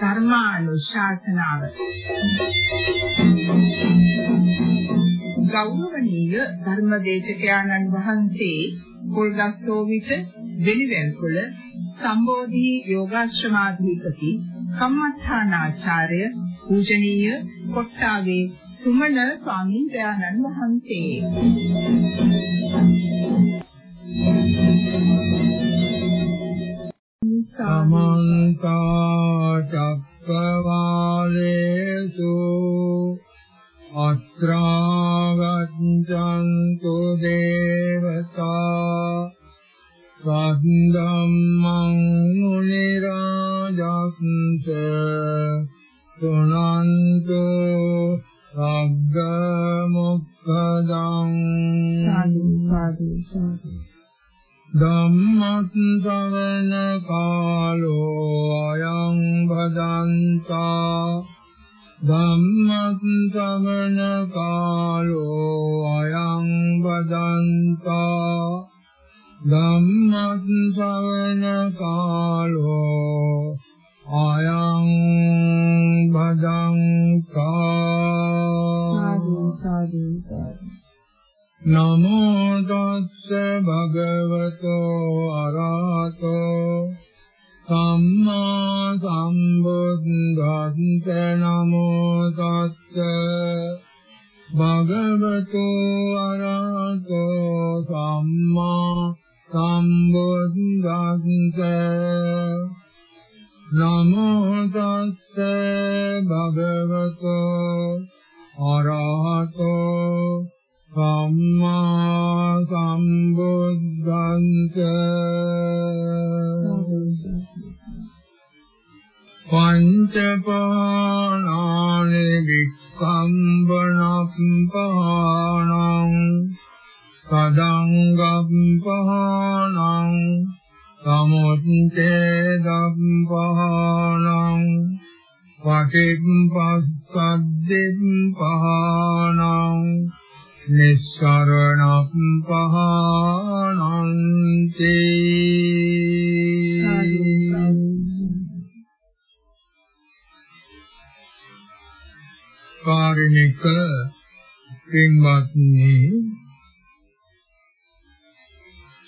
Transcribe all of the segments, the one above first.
ධර්මානුශාසනාව. ගෞරවනීය ධර්මදේශකයන්න් වහන්සේ පොල්ගස්සෝ විට වෙලිවැල්කුල සම්බෝධි යෝගාශ්‍රමාධිපති කම්මඨානාචාර්ය පූජනීය කොට්ටාවේ සුමන ස්වාමීන් වහන්සේ. සමන්ත චක්කවාලේසු අත්‍රාගච්ඡන්තු දේවතා සද්ධම්මං මුනි රාජස්ස සුනන්තු සග්ග මොක්ඛදං සාදු සාදු සාදු. ධම්මත් සවන කාලෝ අයං භදන්තා. ධම්මත් සවන කාලෝ අයං භදන්තා. ධම්මත් සවන කාලෝ අයං නමෝ තස්ස භගවතෝ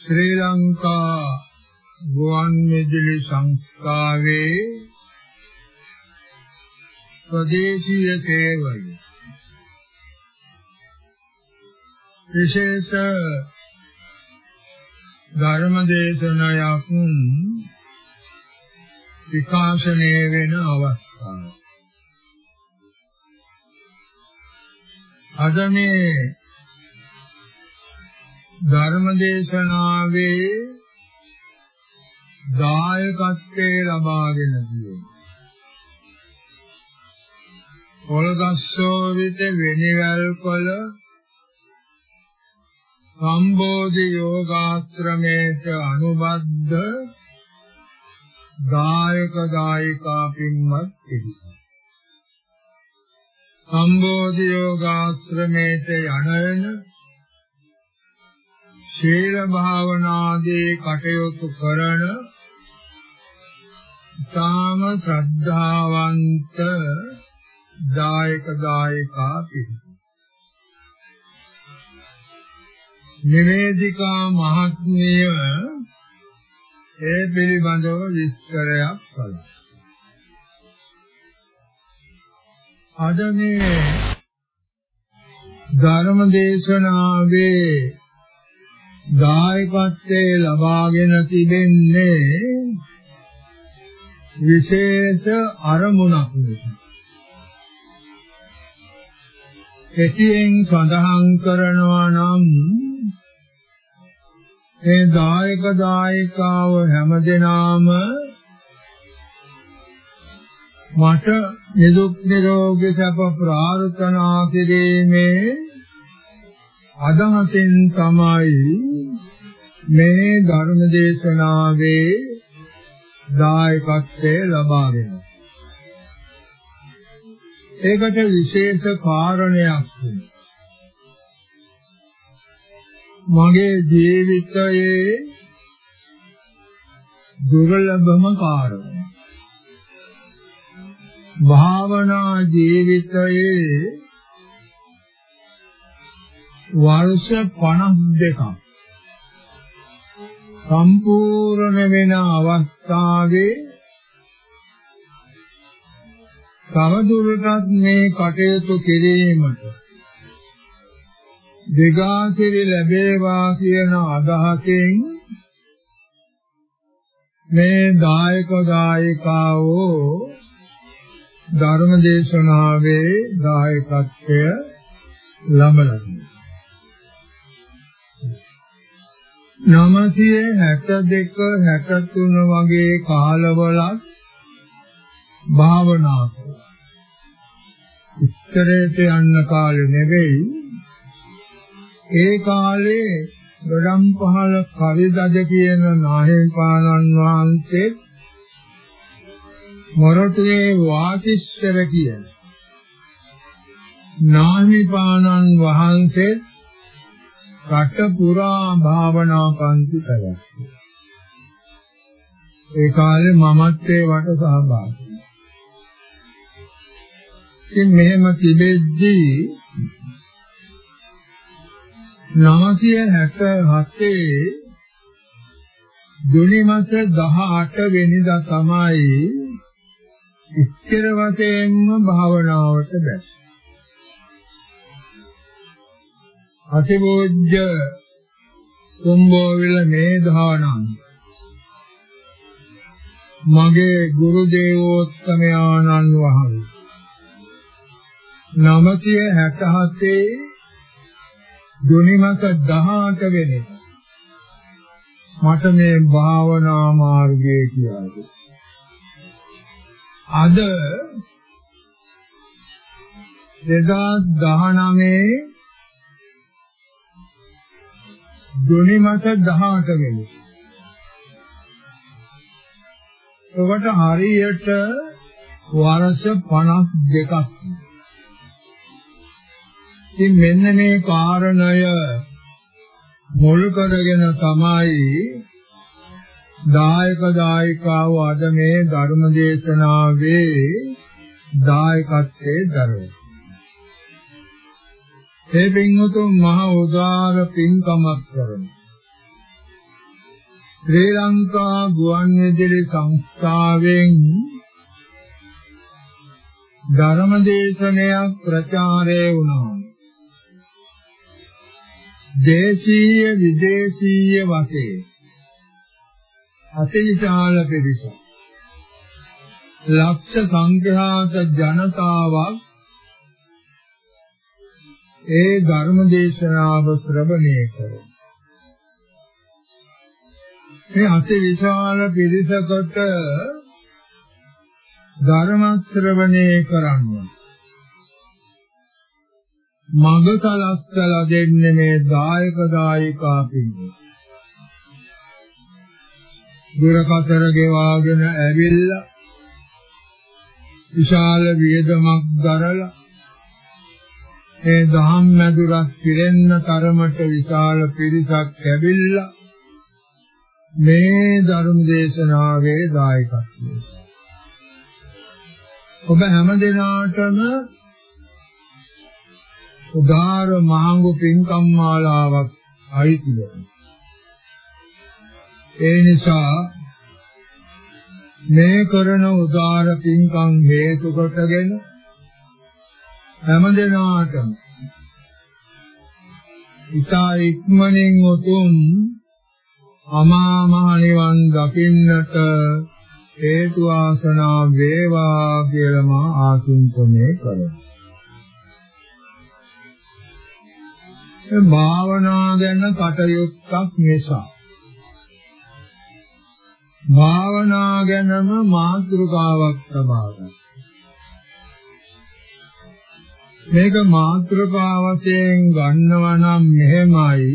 ශ්‍රී ලංකා ගුවන් විදුලි සංස්ථාවේ ස්වදේශීය සේවය විශේෂ ධර්ම දේශනයක් විකාශනය වෙන අවස්ථාව. අද මේ ධර්ම දේශනාවේ දායකත්වයේ ලබාගෙන තියෙනවා. පොල්ගස්සෝ විත වෙනිවැල් කොළ සම්බෝධි යෝගාශ්‍රමේට අනුබද්ධ දායක දායිකා පින්වත් පිරිස. සම්බෝධි යෝගාශ්‍රමේට යන ශීල භාවනාදී කටයුතු කරන තාම ශ්‍රද්ධාවන්ත දායක දායිකා පිරිස. නිවේදිකා මහත්මිය ඒ පිළිබඳව විස්තරයක් කළා. අද මේ ධර්ම දේශනාවේ දායකත්වයේ ලබාගෙන තිබෙන්නේ විශේෂ අරමුණක් නිසා. කෙටියෙන් සඳහන් කරනවා නම් ඒ දායක දායිකාව හැමදෙනාම මට නිදුක් නිරෝගී සැප ප්‍රාර්ථනා කිරීමේ අදහසින් තමයි මේ ධර්ම දේශනාවේ දායකත්වය ලබාගෙන. ඒකට විශේෂ කාරණයක් මගේ ජීවිතයේ දුර්ලභම කාරණය භාවනා ජීවිතයේ වර්ෂ 52ක් සම්පූර්ණ වෙන අවස්ථාවේ තවදුරටත් මේ කටයුතු කිරීමට දෙගාසිරි ලැබේවා කියන අදහසින් මේ දායක දායිකාවෝ ධර්ම දේශනාවේ දායකත්වය ලබනවා. 962 63 වගේ කාලවලත් භාවනා කරා. උත්තරයට යන්න කාලේ නෙවෙයි. ඒ කාලේ ගොඩම් පහල කවිදද කියන නාහිපාණන් වහන්සේ මොරටුවේ වාසිස්සර කියන නාහිපාණන් වහන්සේ රට පුරා භාවනා පන්ති පැවැත්වුවා. ඒ කාලේ මමත් ඒ වට සහභාගී. ඉතින් මෙහෙම තිබෙද්දී 967 ජුනි මාස 18 වෙනිදා තමයි ඉස්තර වශයෙන්ම භාවනාවට බැස්සේ. අතිබෝධ්‍ය කුම්භෝවිල මේධානං මගේ ගුරු දේවෝත්තමයාණන් වහන්සේ 967 ජුනි මාස 18 වෙනිදා මට මේ භාවනා මාර්ගය කියලා අද 2019 ජුනි මාස 18 වෙනි. ඔබට හරියට වර්ෂ 52ක්. ඉතින් මෙන්න මේ කාරණය මුල් කරගෙන තමයි දායක දායිකාව අද මේ ධර්ම දේශනාවේ දායකත්වයේ දරනවා. ඒ පින්වතුන් මහ උදාර පින්කමක් කරන ශ්‍රී ලංකා ගුවන්විදුලි සංස්ථාවෙන් ධර්මදේශනයක් ප්‍රචාරය වුණා. දේශීය විදේශීය වශයෙන් අතිවිශාල පිරිසක් ලක්ෂ සංඛ්‍යාත ජනතාවක් ඒ ධර්ම දේශනාව ශ්‍රවණය කර මේ අති විශාල පිරිසකට ධර්ම ශ්‍රවණය කරන්න. මඟ සලස්සලා දෙන්නේ මේ දායක දායිකා පිළිගන්න දුරකතර ගෙවාගෙන ඇවිල්ලා විශාල වියදමක් දරලා ඒ දහම් මැදුරක් පිරෙන්න තරමට විශාල පිරිසක් ඇවිල්ලා මේ ධර්ම දේශනාවේ දායකත්වය. ඔබ හැම දිනාටම උදාර මහඟු පින්කම් මාලාවක් අයිති වෙනවා. ඒ නිසා මේ කරන උදාර පින්කම් හේතු කොටගෙන හැම දිනාටම ඉතා ඉක්මනින් උතුම් අමා මහ නිවන් දකින්නට හේතු ආසනා වේවා කියලා මා ආශිංසනය කරනවා. ඒ භාවනා ගැන කටයුත්තක් නිසා භාවනා ගැනම මාතෘකාවක් තබා ගන්න. මේක මාත්‍රකා වශයෙන් ගන්නවා නම් මෙහෙමයි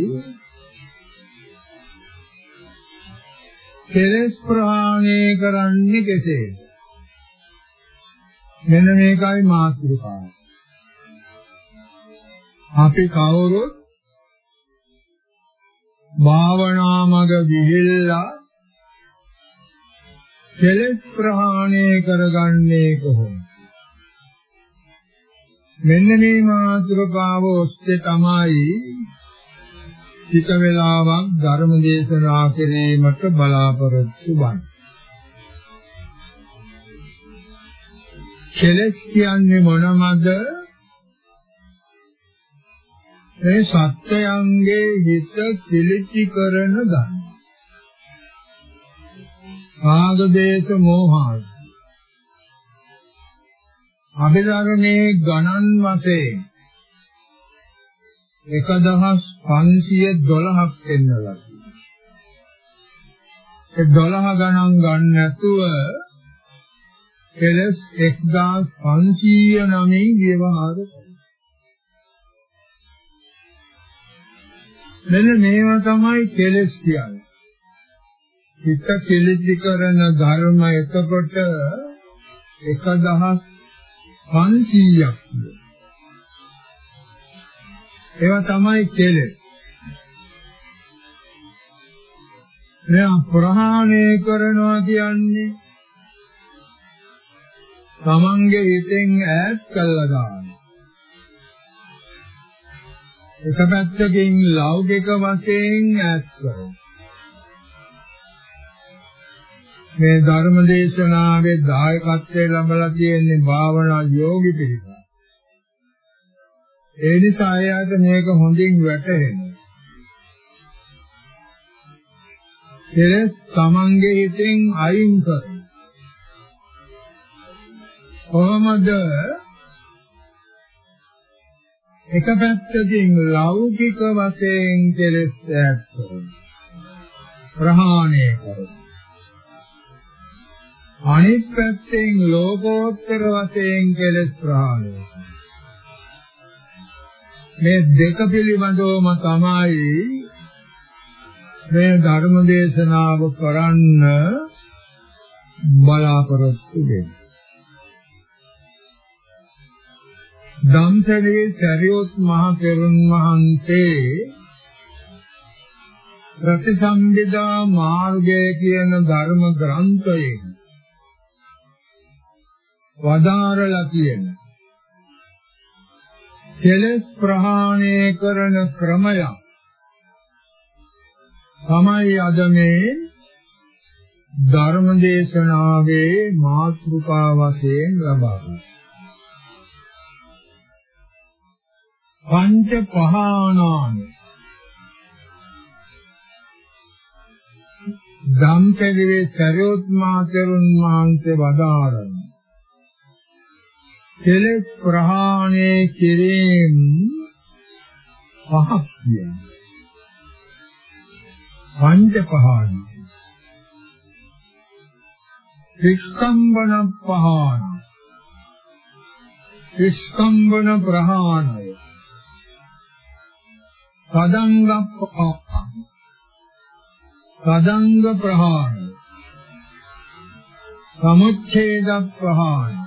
කෙලස් ප්‍රහාණය කරන්නේ කෙසේද මෙන්න මේකයි මාත්‍රකාව අපි කවුරුත් භාවනා මග ගිහිල්ලා කෙලස් ප්‍රහාණය කරගන්නේ කොහොමද? මෙන්න මේ මාතෘකාව ඔස්සේ තමයි ටික වෙලාවක් ධර්ම දේශනා කිරීමට බලාපොරොත්තු වන්නේ. කෙලස් කියන්නේ මොනවද? ඒ සත්‍යයන්ගේ හිත පිළිචි කරන ධර්ම. රාග දේශ මොහාය. අභිධර්මයේ ගණන් වශයෙන් 1512ක් වෙන්නලා ඒ 12 ගණන් ගන්න නැතුව කෙලස් 1500 නමින් විවහාර මෙන්න මේවා තමයි කෙලස් කියන්නේ. හිත කෙලිදි කරන ධර්ම එතකොට 1500ක්. ඒවා තමයි කෙලස්. මෙයා ප්‍රහාණය කරනවා කියන්නේ තමන්ගේ හිතෙන් ඈත් කළා දාන. එක පැත්තකින් ලෞකික වශයෙන් ඈත් කරනවා. මේ ධර්ම දේශනාවේ දායකත්වයේ ලැබලා තියෙන්නේ භාවනා යෝගි පිරිස. ඒ නිසා එයාට මේක හොඳින් වැටහෙනවා. කෙලස් තමන්ගේ හිතෙන් අයින් කරනවා. කොහොමද එක පැත්තකින් ලෞකික වශයෙන් කෙලස් ඈත් කරනවා. ප්‍රහාණය කරනවා. අනිත් පැත්තෙන් ලෝකෝත්තර වශයෙන් කෙලස් ප්‍රහාණය මේ දෙක පිළිබඳවම තමයි මේ ධර්ම දේශනාව කරන්න බලාපොරොත්තු වෙන්නේ. ධම්සරේ සරියොත් මහ පෙරුන් වහන්සේ ප්‍රතිසම්බිදා මාර්ගය කියන ධර්ම ග්‍රන්ථයෙන් වදාරලා කියන කෙලස් ප්‍රහාණය කරන ක්‍රමය තමයි අද මේ ධර්ම දේශනාවේ මාතෘකා වශයෙන් ලබන්නේ. පංච පහානානි. ධම්සගිරේ සරියොත් මාතරුන් වහන්සේ වදාරන කෙලෙස් ප්‍රහාණය කිරීම පහක් කියන්නේ පංච පහාන විස්කම්බන පහාන විස්කම්බන ප්‍රහාණය. තදංග පහාන තදංග ප්‍රහාණය. සමුච්ඡේද ප්‍රහාණය.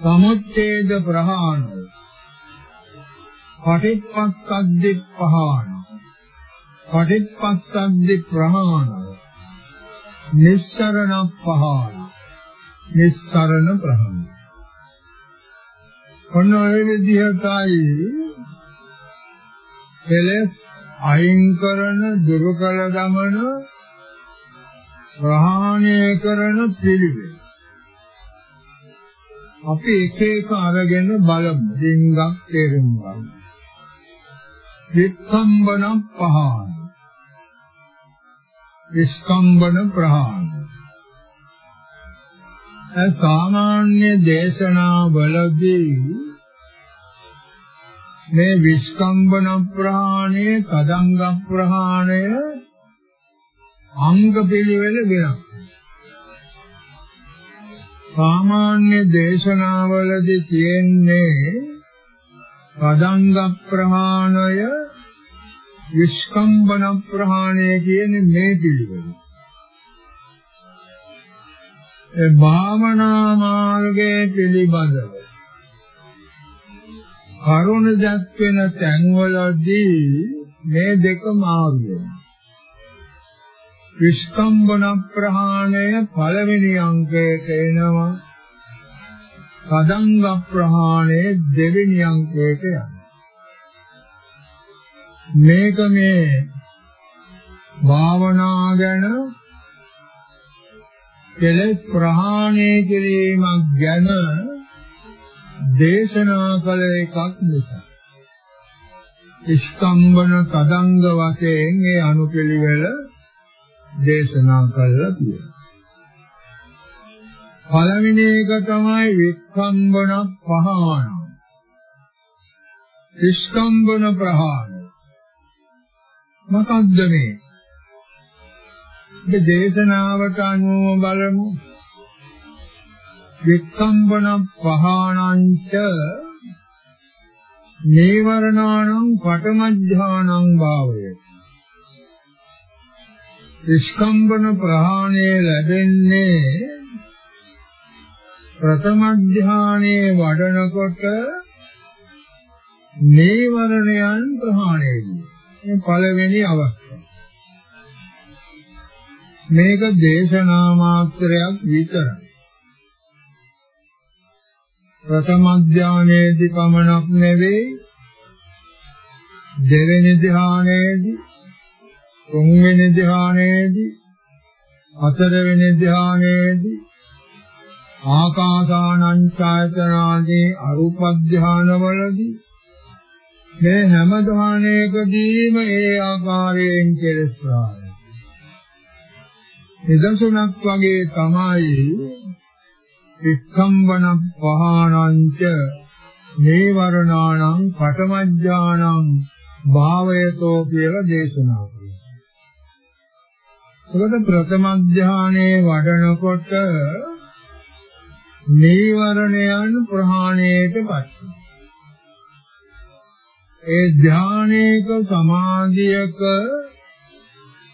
සමුච්ඡේද ප්‍රහාණ. පටිච්චසද්දි ප්‍රහාණ. පටිච්චසද්දි ප්‍රහාණ. නිස්සරණ ප්‍රහාණ. නිස්සරණ ප්‍රහාණ. ඔන්න ඔය විදිහටයි කෙලස් අයින් කරන දුරු කළ දමන ප්‍රහාණය කරන පිළිවෙල. අපි එක එක අරගෙන බලමු දෙංගක් තේරුම් ගන්න. විස්කම්බන පහාන. විස්කම්බන ප්‍රහාන. ඒ සාමාන්‍ය දේශනා වලදී මේ විස්කම්බන ප්‍රහාණය, තදංග ප්‍රහාණය අංග පිළිවෙල වෙනස්. සාමාන්‍ය දේශනාවලදී තියෙන්නේ පදංග ප්‍රහාණය විස්කම්බන ප්‍රහාණය කියන මේ පිළිවෙල. ඒ භාවනා මාර්ගයේ පිළිබඳව කරුණ දැක්වෙන තැන්වලදී මේ දෙක මාරු වෙනවා. විස්කම්බන ප්‍රහාණය පළවෙනි අංකයට එනවා. පදංග ප්‍රහාණය දෙවෙනි අංකයට යනවා. මේක මේ භාවනා ගැන කෙලෙස් ප්‍රහාණය කිරීමක් ගැන දේශනා කළ එකක් නිසා ස්කම්බන තදංග වශයෙන් ඒ අනුපිළිවෙල දේශනා කළා කියලා. පළවෙනි එක තමයි විස්කම්බන පහාණ. විස්කම්බන ප්‍රහාණ. මොකක්ද මේ? මේ දේශනාවට අනුව බලමු. වික්කම්බන පහානංච නේවරණාණං පඨමඥානං භාවය. විස්කම්බන ප්‍රහාණය ලැබෙන්නේ ප්‍රථම ධානයේ වඩනකොට නේවරණයන් ප්‍රහාණයදී මේ පළවෙනි අවස්ථාව. මේක දේශනා මාත්‍රයක් විතරයි. ප්‍රථම ධානයේදී පමණක් නෙවෙයි දෙවෙනි ධානයේදී තුන්වෙනි ධානයේදී හතරවෙනි ධානයේදී ආකාසානං ඡායතනාදී අරූප ධානවලදී මේ හැම ධානයකදීම ඒ ආකාරයෙන් කෙලස්වාය. නිදසුනක් වගේ තමයි වික්ඛම්බන පහානංච නේවරණාණං පඨමඥානං භාවයතෝ කියලා දේශනා කරනවා. ඒකට ප්‍රථම ඥානේ වඩනකොට නීවරණයන් ප්‍රහාණයටපත් වෙනවා. ඒ ධානයක සමාධියක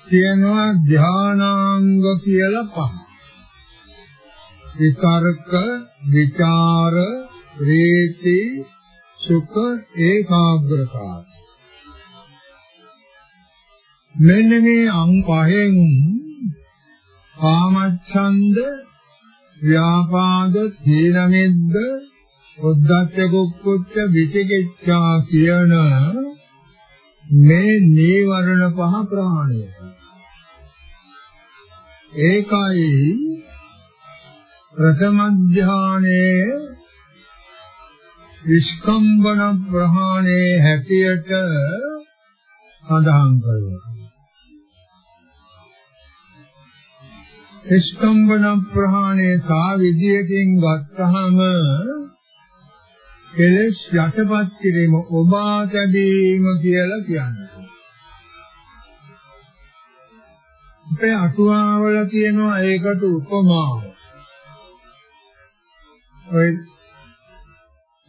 තියෙනවා ධානාංග කියලා පහ. විතර්ක, විචාර, ප්‍රීති, සුඛ, ඒකාග්‍රතාව. මෙන්න මේ අං පහෙන් කාමච්ඡන්ද, ව්‍යාපාද, තීන මිද්ද උද්දච්ච කුක්කුච්ච විචිකිච්ඡා කියන මේ නීවරණ පහ ප්‍රහාණය ඒකයි ප්‍රථම ධානයේ විස්කම්බන ප්‍රහාණයේ හැටියට සඳහන් කරනවා. විස්කම්බන ප්‍රහාණය සා විදියකින් ගත්තහම කෙලෙස් යටපත් කිරීම ඔබා තැබීම කියලා කියන්නේ. අපේ අටුවාවල තියෙනවා ඒකට උපමාව. ඔය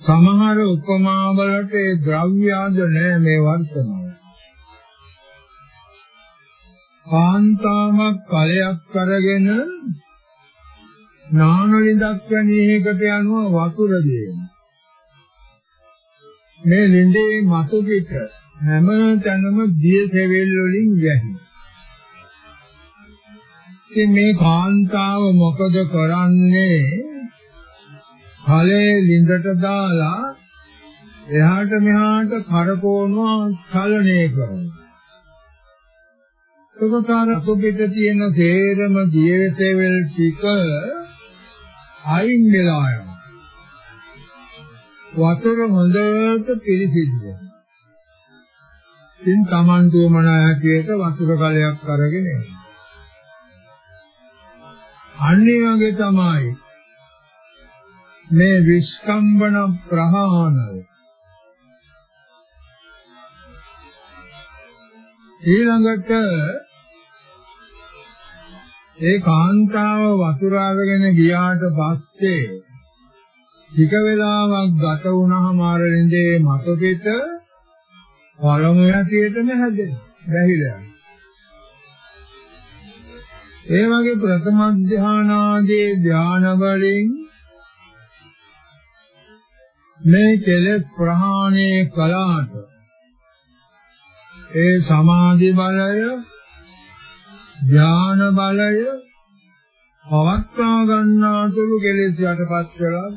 සමහර උපමාවලට ඒ ද්‍රව්‍යාද නැහැ මේ වර්තමාන. කාන්තාවක් කලයක් අරගෙන නානලින්දක් වැනි එකකට යනවා වතුර දෙනවා. මේ ලිඳේ මතු පිට හැම තැනම දිය සෙවිල් වලින් වැහි. ඉතින් මේ කාන්තාව මොකද කරන්නේ? කලේ ලිඳට දාලා එහාට මෙහාට කරකවනවා චලනය කරනවා. එතකොට අර අපිට තියෙන තේරම දිය සෙවිල් ටික අයින් වෙලා යනවා. වතුර හොඳට පිරිසිදු වෙනවා. ඉතින් Taman දුවමන හැටියට වතුර කලයක් අරගෙන එනවා. අන්නේ වගේ තමයි මේ විස්කම්බන ප්‍රහාණය ඊළඟට ඒ කාන්තාව වතුර අරගෙන ගියාට පස්සේ ටික වෙලාවක් ගත වුණාම අර ඉඳේ මත පිට පළමු යටියටම හැදෙනවා. බැහිලා. ඒ වගේ ප්‍රථම ධානාදී ධාන වලින් මේ කෙලෙස් ප්‍රහාණය කළාට ඒ සමාධි බලය ඥාන බලය පවත්වා ගන්නාතුළු කෙලෙස් යටපත් කරලා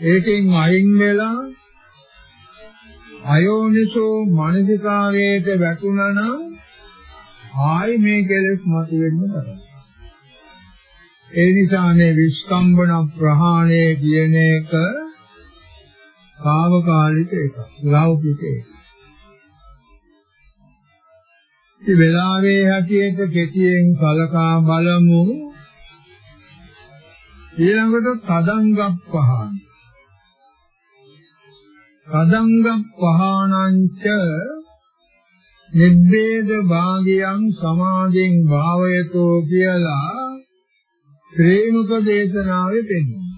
ඒකෙන් අයින් වෙලා අයෝනිසෝ මනසිකාරයට වැටුණා නම් ආයි මේ කෙලෙස් මතුවෙන්න පටන් ඒ නිසා මේ විස්කම්බන ප්‍රහාණය කියන එක කාමකාලික එකක් ලෞකික එකක්. ඉතින් වෙලාවේ හැටියට කෙටියෙන් කලකා බලමු ඊළඟට තදංගක් පහන තදංගක් පහනංච නිබ්බේද භාගයන් සමාධින් භාවයතෝ කියලා ශ්‍රේණුක දේශනාවේ පෙන්වනවා.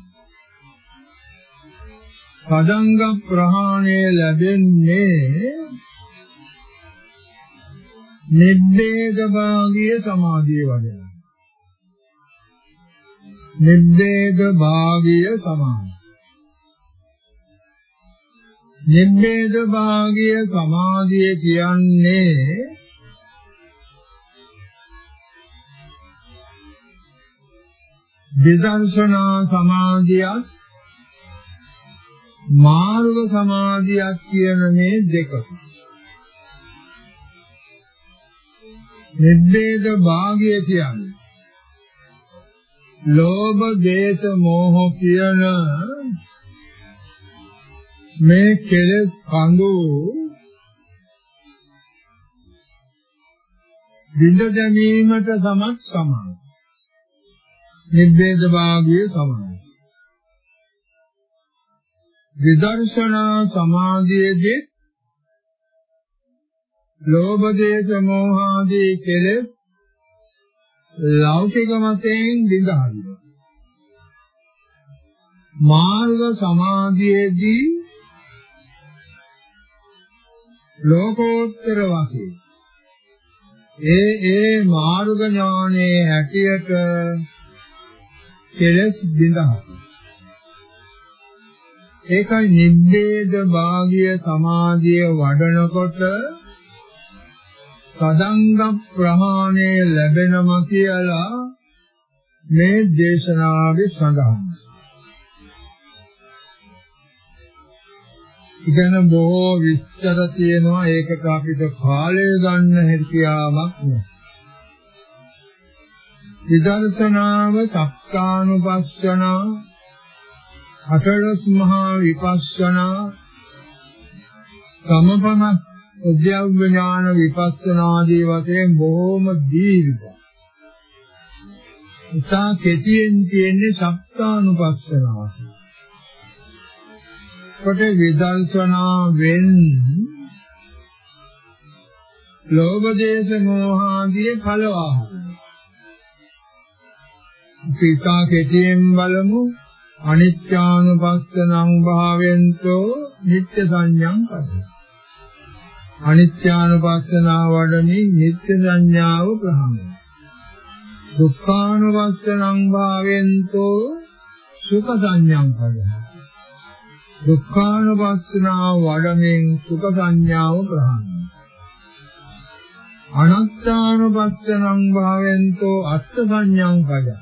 පදංග ප්‍රහාණය ලැබෙන්නේ නිබ්බේද භාගීය සමාධිය වඩන. නිබ්බේද භාගීය සමාධිය. නිබ්බේද භාගීය සමාධිය කියන්නේ විදර්ශනා සමාධියත් මාර්ග සමාධියක් කියන මේ දෙක. නිබ්බේද භාගය කියන්නේ ලෝභ, දේශ, මෝහ කියන මේ කෙලෙස් කඳු විඳ දැමීමට සමත් සමාන. නිබ්බේද භාගයේ සමානයි. විදර්ශනා සමාධියේදී ලෝභ දේශ මොහ ආදී කෙලෙස් ලෞකික වශයෙන් දිඳහරිනවා. මාර්ග සමාධියේදී ලෝකෝත්තර වශයෙන් ඒ ඒ මාර්ග ඥානයේ හැටියට කෙලස් බිඳහන ඒකයි නිබ්බේද භාගිය සමාධිය වඩනකොට සදංග ප්‍රහාණය ලැබෙනම කියලා මේ දේශනාවේ සඳහන්. ඉගෙන බොහෝ විස්තර තියෙනවා ඒකට අපිට කාලය ගන්න හැකියාවක් නෑ. විදර්ශනාව සක්කානුපස්සනා අටලොස් මහා විපස්සනා සමපම උද්‍යව ඥාන විපස්සනා ආදී වශයෙන් බොහෝම දීර්ඝයි. ඉතා කෙටියෙන් තියෙන්නේ සක්කානුපස්සනාව. කොට විදර්ශනාවෙන් ලෝභ දේශ මොහ ආදී ඵලවාහන පිතා කෙටියෙන් බලමු අනිත්‍යානුපස්සනං භාවෙන්තෝ නිත්‍ය සංඥං පද අනිත්‍යානුපස්සනා වඩමි නිත්‍ය සංඥාව ප්‍රහාණය දුක්ඛානුපස්සනං භාවෙන්තෝ සුඛ සංඥං පද දුක්ඛානුපස්සනා වඩමින් සුඛ සංඥාව ප්‍රහාණය අනත්තානුපස්සනං භාවෙන්තෝ අත්ථ සංඥං පදං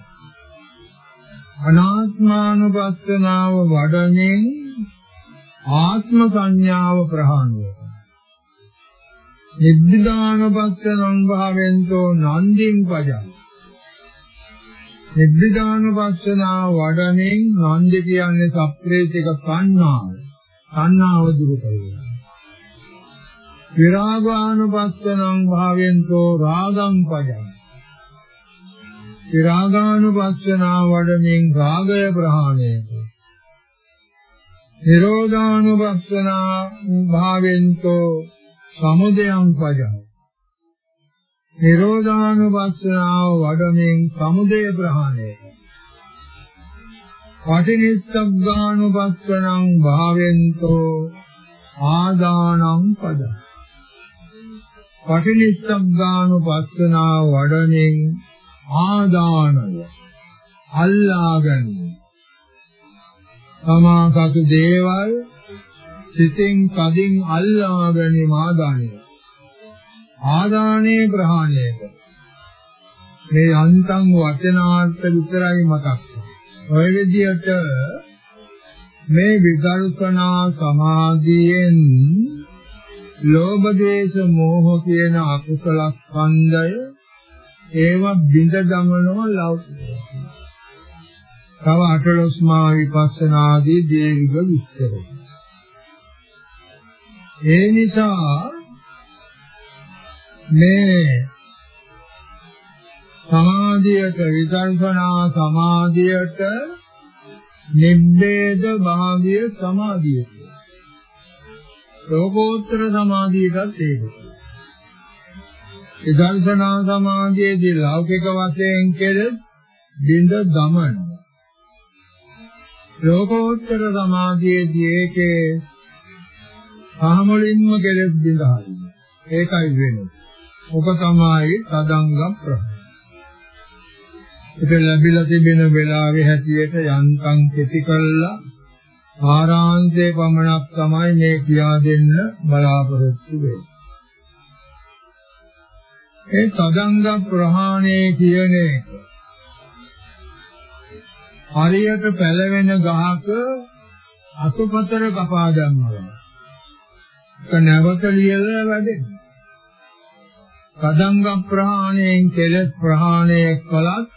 අනාත්මානුපස්සනාව වඩමින් ආත්ම සංඥාව ප්‍රහාණය නිබ්බිදානුපස්සනං භාවෙන්තෝ නන්දින් පජං. නිබ්බිදානුපස්සනාව වඩමින් නන්දි කියන්නේ සප්‍රේතික සංඥාව සංඥාව දුරු කරනවා විරාගානුපස්සනං භාවෙන්තෝ රාගං පජං. විරාගානුපස්සනා වඩමින් රාගය ප්‍රහාණය නිරෝධානුපස්සනා භාවෙන්තෝ සමුදයං පජං නිරෝධානුපස්සනාව වඩමින් සමුදය ප්‍රහාණය පටිනිස්සග්ගානුපස්සනං භාවෙන්තෝ ආදානං පදං. පටිනිස්සග්ගානුපස්සනාව වඩමින් ආදානය අල්ලාගන්න සමාසතු දේවල් සිතෙන් කදින් අල්ලා ගැනීම ආදානය. ආදානයේ ප්‍රහාණයක මේ අන්තං වචනාර්ථ විතරයි මතක්. ඔය විදිහට මේ විදර්ශනා සමාධියෙන් ලෝභ දේශ මෝහ කියන අකුසල ස්කන්ධය ඒව බිඳ දමනව ලෞකික. තව අටලොස්මා විපස්සනාදී දීර්ඝ විස්තරය. ඒ නිසා මේ සමාධියට විදර්ශනා සමාධියට නිබ්බේද භාගිය සමාධිය ලෝකෝත්තර සමාධියටත් ඒක. විදර්ශනා සමාධියේදී ලෞකික වශයෙන් කෙරෙත් බින්ද දමන. ලෝකෝත්තර සමාධියේදී ඒකේ සාමලින්ම කෙලෙස් බින්ද හරින. ඒකයි වෙන්නේ. ඔබ තමයි තදංග ප්‍රහාණය. ඒක ලැබිලා තිබෙන වෙලාවේ හැටියට යන්තම් කෙටි කළා ආරාන්තයේ පමණක් තමයි මේ කියා දෙන්න බලාපොරොත්තු වෙන්නේ. ඒ තදංග ප්‍රහාණය කියන එක හරියට පැලවෙන ගහක අතුපතර කපා දැම්මම ඒක නැවත ලියලා වැඩෙන්නේ. තදංග ප්‍රහාණයෙන් කෙලස් ප්‍රහාණය කළත්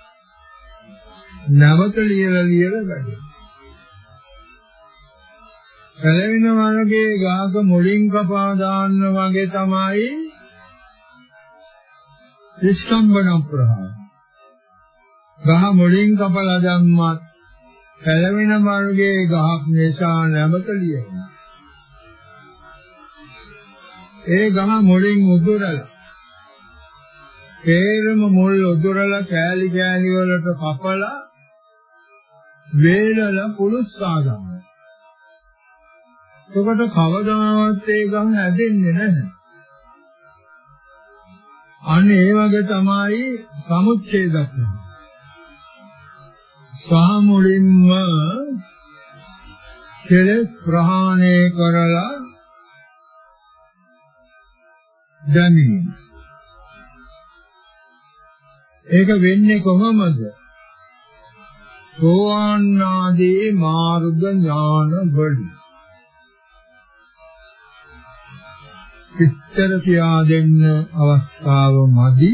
නැවත ලියලා ලියලා වැඩේ. පළවෙනි මාර්ගයේ ගාක මුලින් කපා දාන්න වගේ තමයි විස්කම්බන ප්‍රහාර. ගහ මුලින් කපලා දැම්මත් පළවෙනි මාර්ගයේ ගහක් නිසා නැවත ලියනවා. ඒ ගහ මුලින් උදුරලා තේරම මුල් උදුරලා කෑලි කෑලි වලට කපලා වේලලා පුලුස්සා ගන්නවා. එතකොට කවදාවත් ඒ ගම් හැදෙන්නේ නැහැ. අන්න ඒ වගේ තමයි සමුච්ඡේදක්. සාමුලින්ම කෙලස් ප්‍රහාණය කරලා දැමීම. ඒක වෙන්නේ කොහොමද? සෝවාන් ආදී මාර්ග ඥාන වලින් විස්තර කියා දෙන්න අවස්ථාව මදි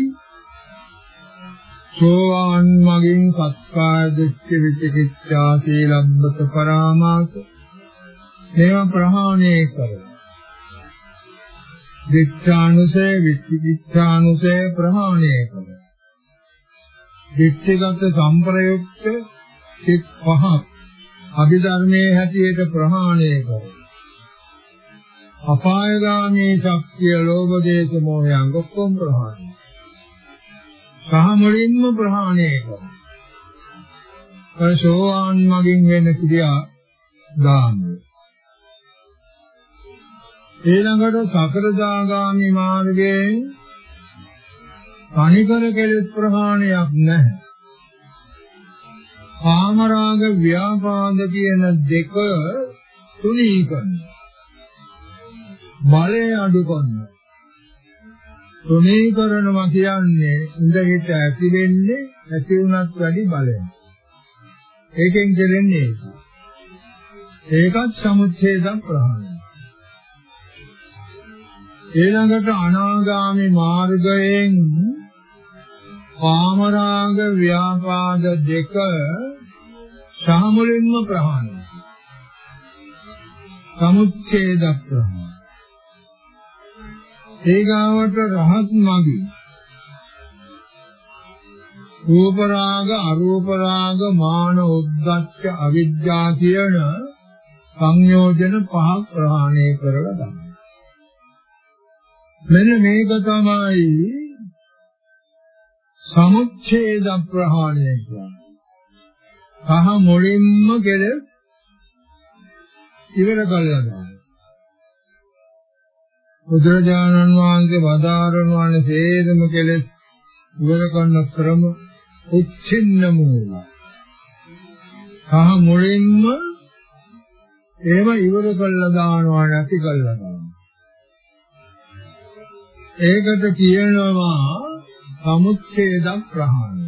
සෝවාන් මගින් සත්කාය දෘෂ්ටි විචිකිච්ඡා සීලබ්බත පරාමාස මේවා ප්‍රහාණය කරනවා විච්ඡානුසය විචිකිච්ඡානුසය ප්‍රහාණය කරනවා විච්ඡේගත සම්ප්‍රයුක්ත සිත් පහක් අභිධර්මයේ හැටියට ප්‍රහාණය කරනවා. අපායගාමී ශක්තිය ලෝභ දේශ මොහයන් ඔක්කොම ප්‍රහාණය. සහ මුලින්ම ප්‍රහාණය කරනවා. සෝවාන් මගින් වෙන ක්‍රියා දාන්නේ. ඊළඟට සකරදාගාමි මාර්ගයෙන් අනිකර කෙලෙස් ප්‍රහාණයක් නැහැ. කාමරාග ව්‍යාපාද කියන දෙක තුනී කරනවා. බලය අඩු කරනවා. තුනී කරනවා කියන්නේ ඉඳහිට ඇති වෙන්නේ ඇති වුණත් වැඩි බලයක්. ඒකෙන් දෙන්නේ ඒකත් සමුච්ඡේද ප්‍රහාණය. ඊළඟට අනාගාමි මාර්ගයෙන් කාමරාග ව්‍යාපාද දෙක සාමුලින්ම ප්‍රහාණය. සමුච්ඡේද ප්‍රහාණය. ඒගාවට රහත් මගි. රූප රාග අරූප රාග මාන උද්දච්ච අවිජ්ජා කියන සංයෝජන පහක් ප්‍රහාණය කරලා ගන්න. මෙන්න මේක තමයි සමුච්ඡේද ප්‍රහාණය කියන්නේ. කහ මුලින්ම කෙලස් ඉවර කළා ගන්න. බුදුරජාණන් වහන්සේ වදාරනවානේ හේදම කෙලස් ඉවර කරන ක්‍රම උච්චින්න මූල. කහ මුලින්ම ඒව ඉවර කළා දානවා නැති කළා දානවා. ඒකට කියනවා සමුච්ඡේද ප්‍රහාණය.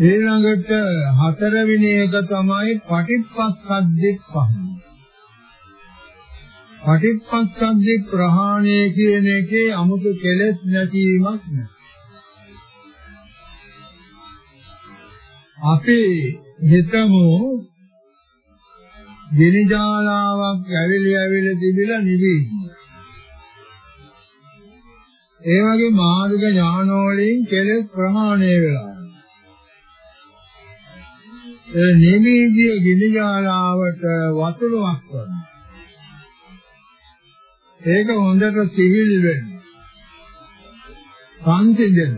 ඊළඟට හතරවෙනි එක තමයි පටිච්චසද්දි පහන. පටිච්චසද්දි ප්‍රහාණය කියන එකේ 아무තු කෙලෙස් නැතිවීමක් නැහැ. අපි හිතමු දිනජාලාවක් ඇවිලි ඇවිලි තිබිලා නිවි. ඒ වගේ මාර්ග ඥානෝලින් කෙලෙස් ප්‍රහාණය වෙලා. ඒ නිවිදී ගිනිජාලාවට වතුරක් වගේ. ඒක හොඳට සිහිල් වෙන්න. සංසිඳෙන්න.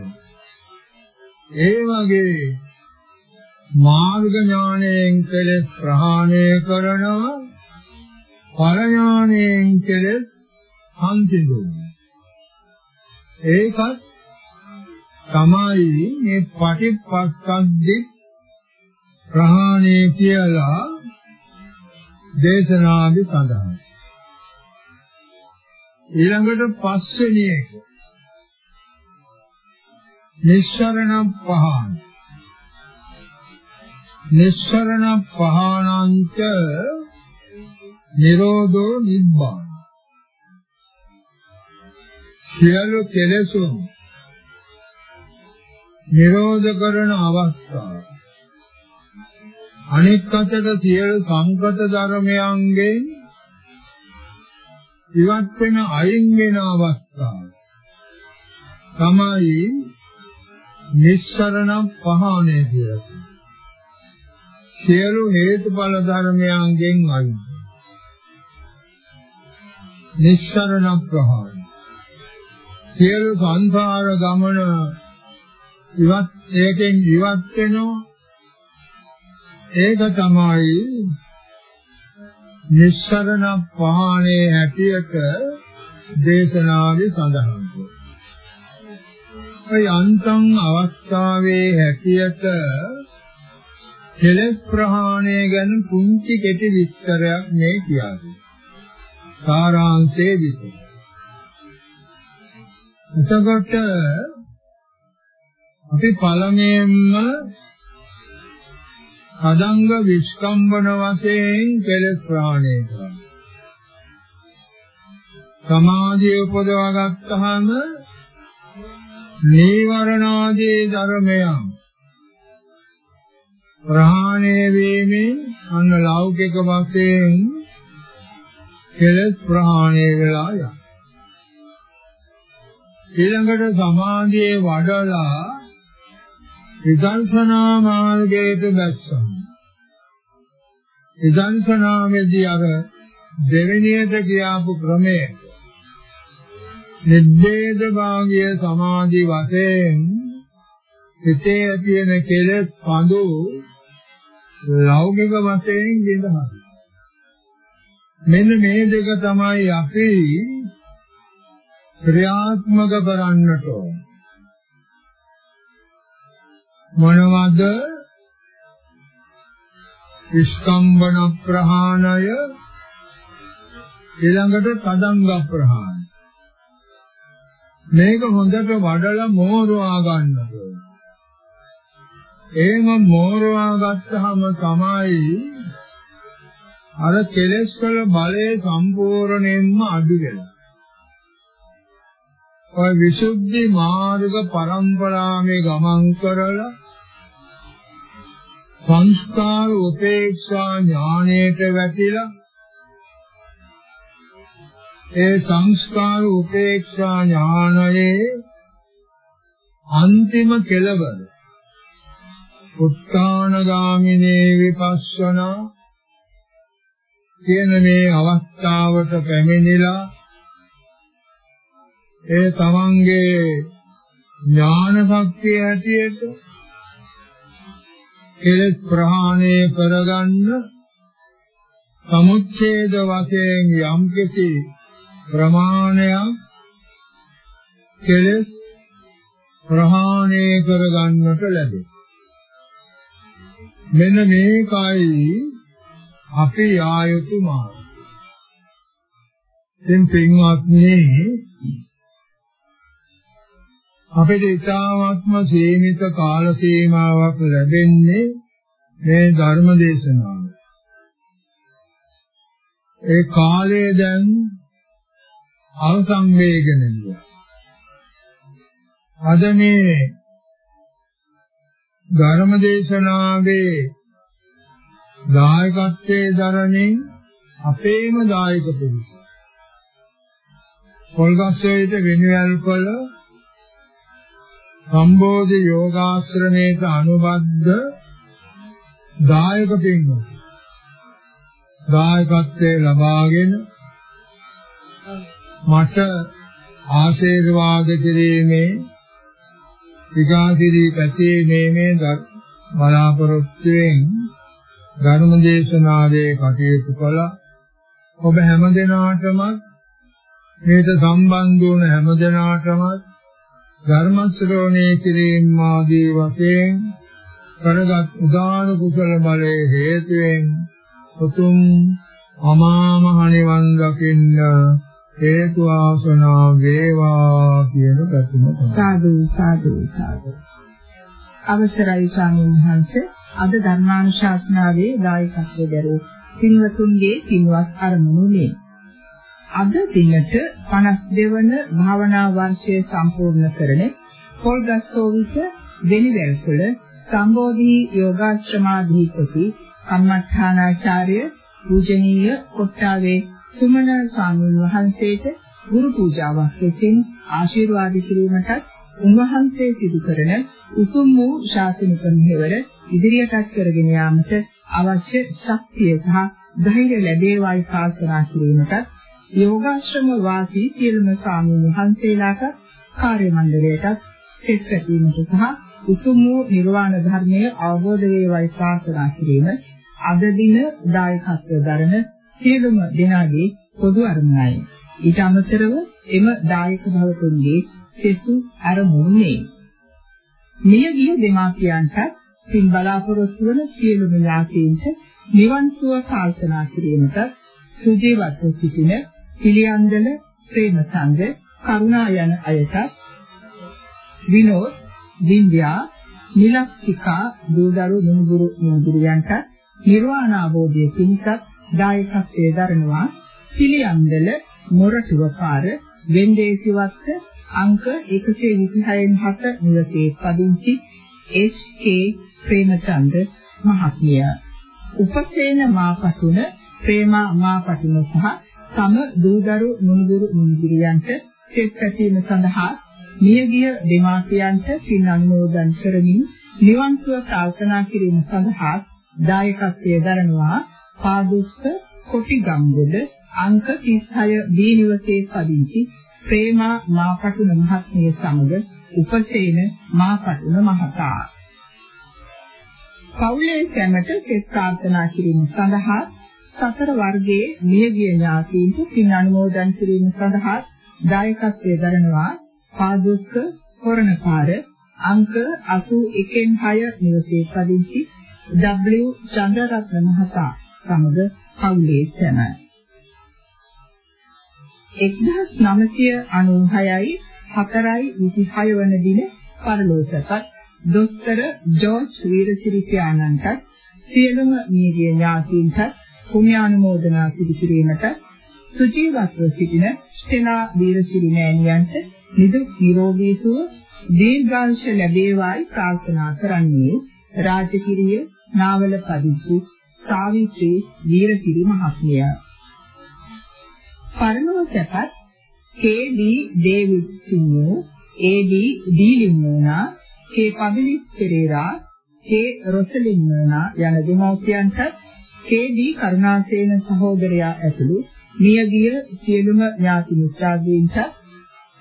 ඒ වගේ මාර්ග ඥාණයෙන් කෙලෙස් ප්‍රහාණය කරනවා. ඵල ඥාණයෙන් කෙලෙස් සංසිඳුනවා. ඒකත් තමයි මේ පටිපස්සද්දි ප්‍රහාණය කියලා දේශනාදි සඳහන්. ඊළඟට පස්වෙනි එක. නිස්සරණ පහන. නිස්සරණ පහානංච නිරෝධෝ නිබ්බාන. සියලු කෙලෙසුන් නිරෝධ කරන අවස්ථාව. අනෙක් අතට සියලු සංකත ධර්මයන්ගෙන් ඉවත් වෙන අයින් වෙන අවස්ථාව. තමයි නිස්සරණ පහානය කියලා. සියලු හේතුඵල ධර්මයන්ගෙන් අයින්. නිස්සරණ ප්‍රහාණය. සියලු සංසාර ගමන ඉවත් ඒකෙන් ඉවත් වෙනවා. ඒක තමයි නිස්සරණ පහාණේ හැටියට දේශනාවේ සඳහන් කරන්නේ. ඒ අන්තං අවස්ථාවේ හැටියට කෙලස් ප්‍රහාණය ගැන පුංචි කෙටි විස්තරයක් මේ කියන්නේ. සාරාංශයේ විතර. එතකොට අපි පළමුවෙන්ම අදංග විස්කම්බන වශයෙන් කෙලස් ප්‍රහාණය කරනවා. සමාධිය උපදවා ගත්තාම නීවරණාදී ධර්මයන් ප්‍රහාණය වීමෙන් අන්න ලෞකික වශයෙන් කෙලස් ප්‍රහාණය වෙලා යනවා. ඊළඟට සමාධියේ වඩලා විදර්ශනා මාර්ගයට බැස්සම. විදර්ශනාවේදී අර දෙවෙනියට කියාපු ක්‍රමය නිබ්බේද භාග්‍ය සමාධි වශයෙන් හිතේ තියෙන කෙලෙස් පඳු ලෞකික වශයෙන් විඳහන. මෙන්න මේ දෙක තමයි අපි ක්‍රියාත්මක කරන්නට ඕන. මොනවද? ස්කම්බන ප්‍රහාණය ඊළඟට තදංග ප්‍රහාණය. මේක හොඳට වඩලා මෝරවා ගන්න ඕන. එහෙම මෝරවා ගත්තාම තමයි අර කෙලෙස් වල බලය සම්පූර්ණයෙන්ම අඩු වෙනවා. ඔය විසුද්ධි මාර්ග පරම්පරාවේ ගමන් කරලා සංස්කාර උපේක්ෂා ඥාණයට වැටිලා ඒ සංස්කාර උපේක්ෂා ඥානයේ අන්තිම කෙලවර උත්තානගාමිනේ විපස්සනා කියන මේ අවස්ථාවට පැමිණිලා ඒ තමන්ගේ ඥාන ශක්තිය ඇටියට කෙලෙස් ප්‍රහාණය කරගන්න සමුච්ඡේද වශයෙන් යම්කිසි ප්‍රමාණයක් කෙලෙස් ප්‍රහාණය කරගන්නට ලැබේ. මෙන්න මේකයි අපි ආයුතු මාර්ගය. දැන් පින්වත්නි අපිට ඊ타ත්ම සීමිත කාල සීමාවක් ලැබෙන්නේ මේ ධර්ම දේශනාව. ඒ කාලය දැන් අවසන් වේගෙන ගියා. අද මේ ධර්ම දේශනාවේ දායකත්වයේ දරමින් අපේම දායක පිළිස. පොල්ගස්සේට වෙනවල් කළ සම්බෝධි යෝගාශ්‍රමයට අනුබද්ධ දායක පින්වත් දායකත්වයේ ලබාගෙන මට ආශිර්වාද කිරීමේ විකාශිරී පැතීමේ මේ බලාපොරොත්තුෙන් ධර්ම දේශනාවේ කටයුතු කළ. ඔබ හැම දිනාටම මේට සම්බන්ධ වුණ හැම දිනාටම ධර්ම ශ්‍රවණය කිරීම ආදී වශයෙන් කරගත් උදාන කුසල බලයේ හේතුවෙන් උතුම් අමාමහ නිවන් දකින්න හේතු ආසනා වේවා කියන පැතුම සාදු සාදු සාදු. අවසරයි ස්වාමීන් වහන්සේ. අද ධර්මානුශාසනාවේ දායකත්වයේ දරූ පින්වතුන්ගේ පින්වත් අරමුණු මේ අද දිනට 52 වන භාවනා වර්ෂය සම්පූර්ණ කරන පොල්ගස්සෝවිත වෙනිවැල්කුල සම්බෝධි යෝගාශ්‍රමාධිපති කම්මඨානාචාර්ය පූජනීය කොට්ටාවේ සුමන ස්වාමීන් වහන්සේට ගුරු පූජාවක් ලෙසින් ආශිර්වාද කිරීමටත් උන්වහන්සේ සිදු කරන උතුම් වූ ශාසනික මෙහෙවර ඉදිරියටත් කරගෙන යාමට අවශ්‍ය ශක්තිය සහ ධෛර්ය ලැබේවායි ප්‍රාර්ථනා කිරීමටත් යෝගාශ්‍රම වාසී සියලුම ස්වාමීන් වහන්සේලාට කාර්ය මණ්ඩලයටත් සෙත් පැතීමට සහ උතුම් වූ නිර්වාණ ධර්මය අවබෝධ වේවායි ප්‍රාර්ථනා කිරීම අද දින දායකත්ව දරන සියලුම දෙනාගේ පොදු අරමුණයි. ඊට අමතරව එම දායක භවතුන්ගේ සෙසු අරමුණේ මියගිය දෙමාපියන්ට පින් බලාපොරොත්තු වන සියලුම ඥාතීන්ට නිවන් සුව ප්‍රාර්ථනා කිරීමට සුජීවත්ව සිටින පිළියන්දල ප්‍රේමසංග කරුණා යන අයට විනෝද් වින්ද්‍යා නිලක්ෂිකා දූදරු නුඹුරු නුඹුරියන්ට නිර්වාණ අවබෝධයේ පිණිසත් දායකත්වයේ දරනවා පිළියන්දල මොරටුව පාර වෙන්දේසිවත්ත අංක 126 7 නිවසේ පදිංචි එච්.කේ. ප්‍රේමචන්ද්‍ර මහත්මිය. උපසේන මාපතුන ප්‍රේමා මාපතුන සහ තම දූදරු මුණුදුරු මුණුදුරියන්ට සෙත් පැතීම සඳහා මියගිය දෙමාපියන්ට පින් අනුමෝදන් කරමින් නිවන් සුව ප්‍රාර්ථනා කිරීම සඳහා දායකත්වයේ දරනවා පාදුස්ස කොටිගම්ගොඩ අංක 36 බී නිවසේ පදිංචි ප්‍රේමා මාපටුන මහත්මිය සමග උපසේන මාපටුන මහතා. පවුලේ සැමට සෙත් ප්‍රාර්ථනා කිරීම සඳහා සතර වර්ගයේ මියගිය ඥාතීන්ට පින් අනුමෝදන් කිරීම සඳහා දායකත්වයේ දරනවා පාදුස්ස හොරණපාර අංක 81 6 නිවසේ පදිංචි W චන්ද්‍රරත්න මහතා සමග පවුලේ සැම. 1996යි 4යි 26 වන දින පරලෝසපත් දොස්තර ජෝර්ජ් වීරසිරි පියාණන්ට සියලුම මියගිය ඥාතීන්ට පුණ්‍යානුමෝදනා සිදු කිරීමට සුජීවත්ව සිටින ස්ටෙලා වීරසිරි මෑණියන්ට නිදුක් නිරෝගී සුව දීර්ඝායුෂ ලැබේවායි ප්‍රාර්ථනා කරන්නේ රාජකිරිය නාවල පදිච්චි සාවිත්‍රී වීරසිරි මහත්මිය. පරණව සැපත් K D. David Singho A D. Dilinnona K. Pabilis Perera K. Rosalinnona යන දෙමව්පියන්ට කේ.ඩී. කරුණාසේන සහෝදරයා ඇතුළු මියගිය සියලුම ඥාති මිත්‍රාදීන්ට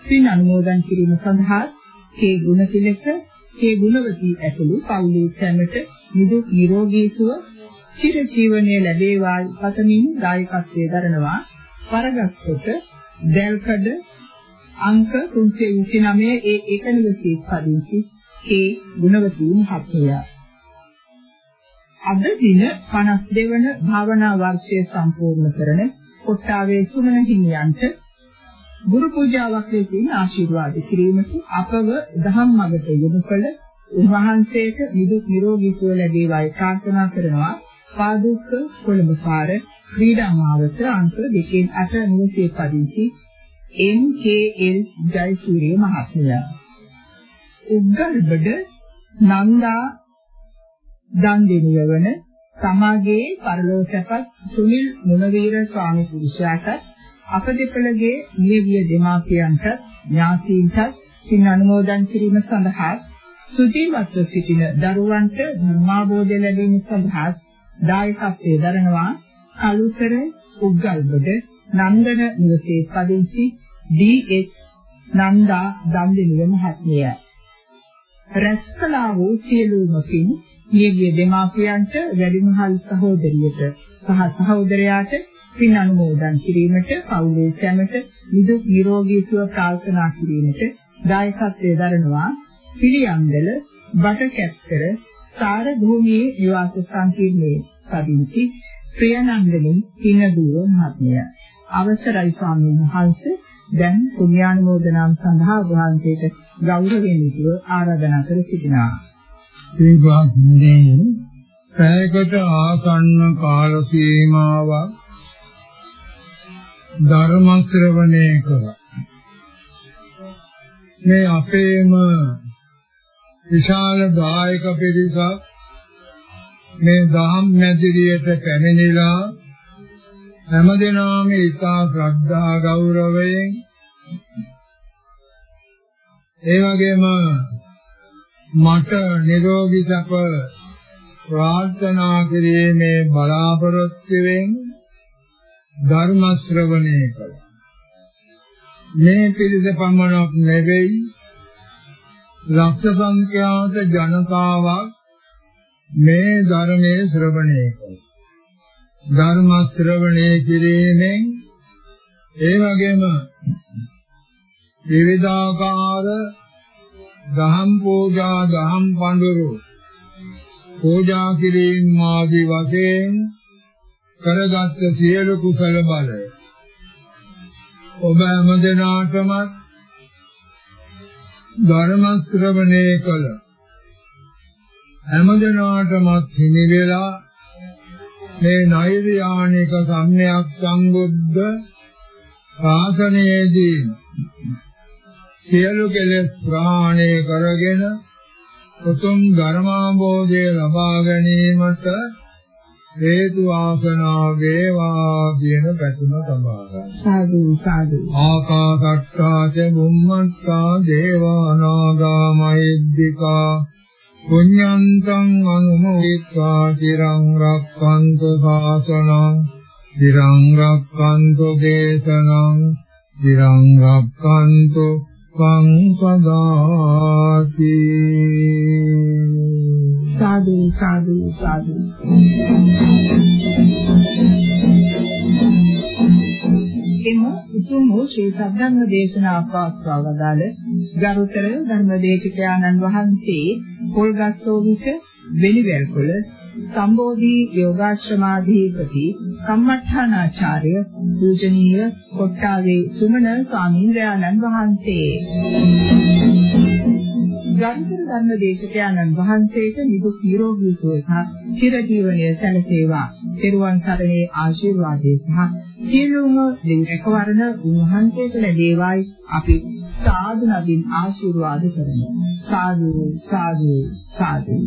පින් අනුමෝදන් කිරීම සඳහා කේ. ගුණතිලක කේ. ගුණවතී ඇතුළු පවුලේ සැමට නිදුක් නිරෝගී සුව චිර ජීවනයේ ලැබේවා පතමින් දායකත්වයේ දරනවා. වරගත්කොට දැල්කඩ අංක 329 ඒ එක නිවසේ පදිංචි කේ ගුණවතී මහත්මිය. අද දින 52 වන භාවනා වර්ෂය සම්පූර්ණ කරන කොට්ටාවේ සුමන හිමියන්ට ගුරු පූජාවක් ලෙසින් ආශිර්වාද කිරීමට අපව දහම් මඟට යොමු කළ උන්වහන්සේට නිදුක් නිරෝගී සුව ලැබේවායි ප්‍රාර්ථනා කරනවා. පාදුක්ක කොළඹ පාර ක්‍රීඩා මාවත අංක 2 8 නිවසේ පදිංචි එම්.කේ.එල්. ජයසූරිය මහත්මයා. උග්ගල්බඩ නන්දා දන්දෙනිය වන සමාගයේ පරලෝසපත් සුනිල් මුණවීර ස්වාමි පුරුෂයාට අප දෙපළගේ නියවිය දෙමාපියන්ට ඥාතීන්ට පින් අනුමෝදන් කිරීම සඳහා සුජීවත්ව සිටින දරුවන්ට ධර්මාභෝධය ලැබීම සඳහා දායකත්වයේ දරනවා කලුතර උග්ගල්බඩ නන්දන නිවසේ පදිංචි ඩී.එච්. නන්දා දම්දිනිය මහත්මිය. රැස්කලා වූ සියලුම පින් නියගිය දෙමාපියන්ට වැඩිමහල් සහෝදරියට සහ සහෝදරයාට පින් අනුමෝදන් කිරීමට පවුලේ සැමට නිදුක් නිරෝගී සුව ප්‍රාර්ථනා කිරීමට දායකත්වයේ දරනවා පිළියන්දල බටකැස්කර සාර භූමියේ නිවාස සංකීර්ණයේ පදිංචි ප්‍රියනන්දනි පිනදුව මහත්මිය. අවසරයි ස්වාමීන් වහන්සේ දැන් පුණ්‍යානුමෝදනාම් සඳහා වහන්සේට ගෞරවයෙන් යුතුව ආරාධනා කර සිටිනවා. ඒ වාග්නේ පැයකට ආසන්න කාල සීමාවක් ධර්ම ශ්‍රවණය කර මේ අපේම විශාල දායක පිරිසක් මේ දහම් මැදිරියට පැමිණිලා හැමදෙනාම ඉතා ශ්‍රද්ධා ගෞරවයෙන් ඒ වගේම මට නිරෝගී සප ප්‍රාර්ථනා කිරීමේ බලාපොරොත්තුවෙන් ධර්ම ශ්‍රවණය කළා. මේ පිළිද පමණක් නෙවෙයි ලක්ෂ සංඛ්‍යාත ජනතාවක් මේ ධර්මයේ ශ්‍රවණය කළා. ධර්ම ශ්‍රවණය කිරීමෙන් ඒ වගේම විවිධාකාර දහම් පූජා දහම් පඬුරු පූජා කිරීම ආදී වශයෙන් කරගත් සියලු කුසල බල ඔබ හැමදෙනාටම ධර්ම ශ්‍රවණය කළ හැමදෙනාටම හිමි වෙලා මේ නෛර්යානික සම්්‍යක් සංබුද්ධ ශාසනයේදී සියලු කෙලෙස් ප්‍රහාණය කරගෙන උතුම් ධර්මාභෝධය ලබා ගැනීමට හේතු ආසනා වේවා කියන පැතුම සබා ගන්න. සාදු සාදු. ආකාසට්ටා ච බුම්මට්ටා දේවානාගා මහිද්దికා පුඤ්ඤන්තං අනුමෝදිත්වා চিරං රක්ඛන්තු සාසනං চিරං රක්ඛන්තු දේශනං চিරං රක්ඛන්තු පං සදාති සාදු සාදු සාදු. එම උතුම් වූ ශ්‍රී සද්ධර්ම දේශනා පාස්වවදාල ගරුතර ධර්මදේශකයාණන් වහන්සේ පොල්ගස්සෝ විට වෙලිවැල්කොළ සම්බෝධි යෝගාශ්‍රමාධිපති කම්මඨානාචාර්ය පූජනීය කොට්ටාවේ සුමන ස්වාමීන් වහන්සේ ගරුතර ධර්ම දේශකයන්න් වහන්සේට නිදුක් නිරෝගී සුව සහ චිරජීවනය සැලසේවා. පෙරුවන් සරණේ ආශිර්වාදේ සහ සියලුම දෙවි රැකවරණ උන්වහන්සේට ලැබේවායි අපි සාදු නදින් ආශිර්වාද කරමු. සාදු සාදු සාදු